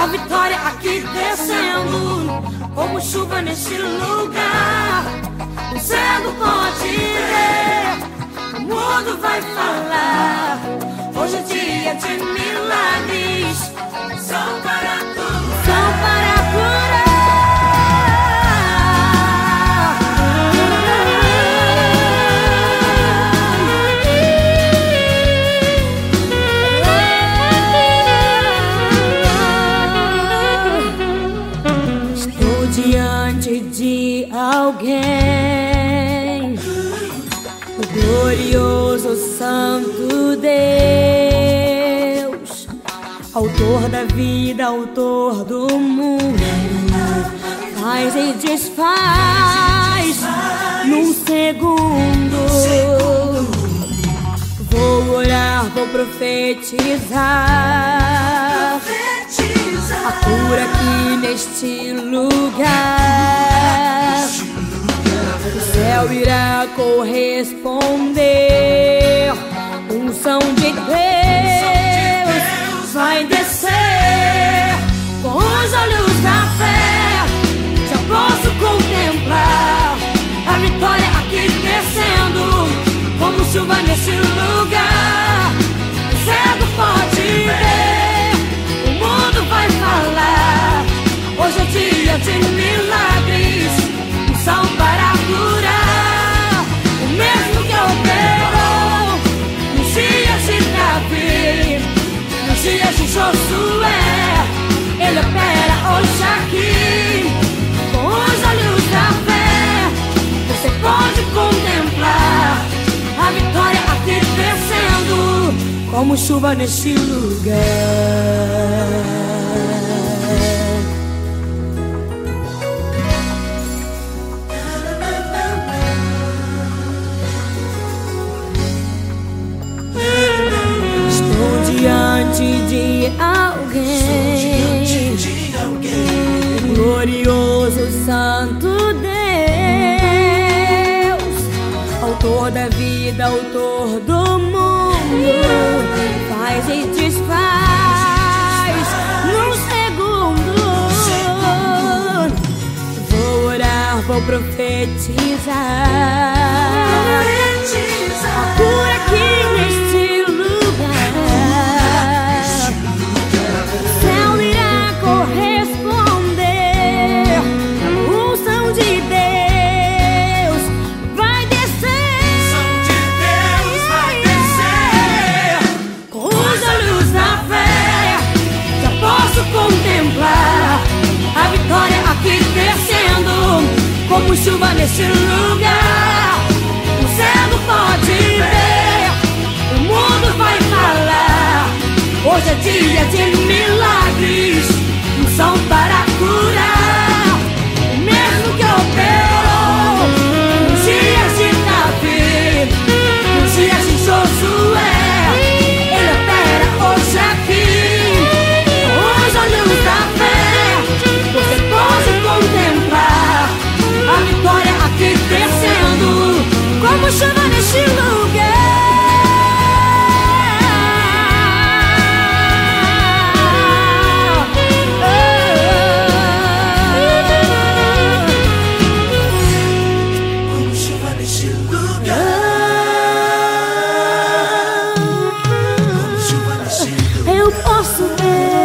A vitória aqui descendo, como chuva neste lugar. O cego pode ver, o mundo vai falar. Hoje é dia de milagres, são para curar. Alguém, o glorioso Santo Deus, autor da vida, autor do mundo, faz e desfaz num segundo. Vou orar, vou profetizar a cura aqui neste lugar. Céu irá corresponder. Unção de Deus vai descer com os olhos da fé. Já posso contemplar a vitória aqui descendo como chuva nesse lugar. O cego pode ver, o mundo vai falar. Hoje é dia de Josué. Ele opera hoje aqui, com os olhos da fé. Você pode contemplar a vitória aqui descendo, como chuva neste lugar. Glorioso Santo Deus, autor da vida, autor do mundo, faz e desfaz num segundo. Vou orar, vou profetizar. A cura aqui como chuva nesse lugar. O céu pode ver, o mundo vai falar. Hoje é dia de milagres, não são para nosso Deus.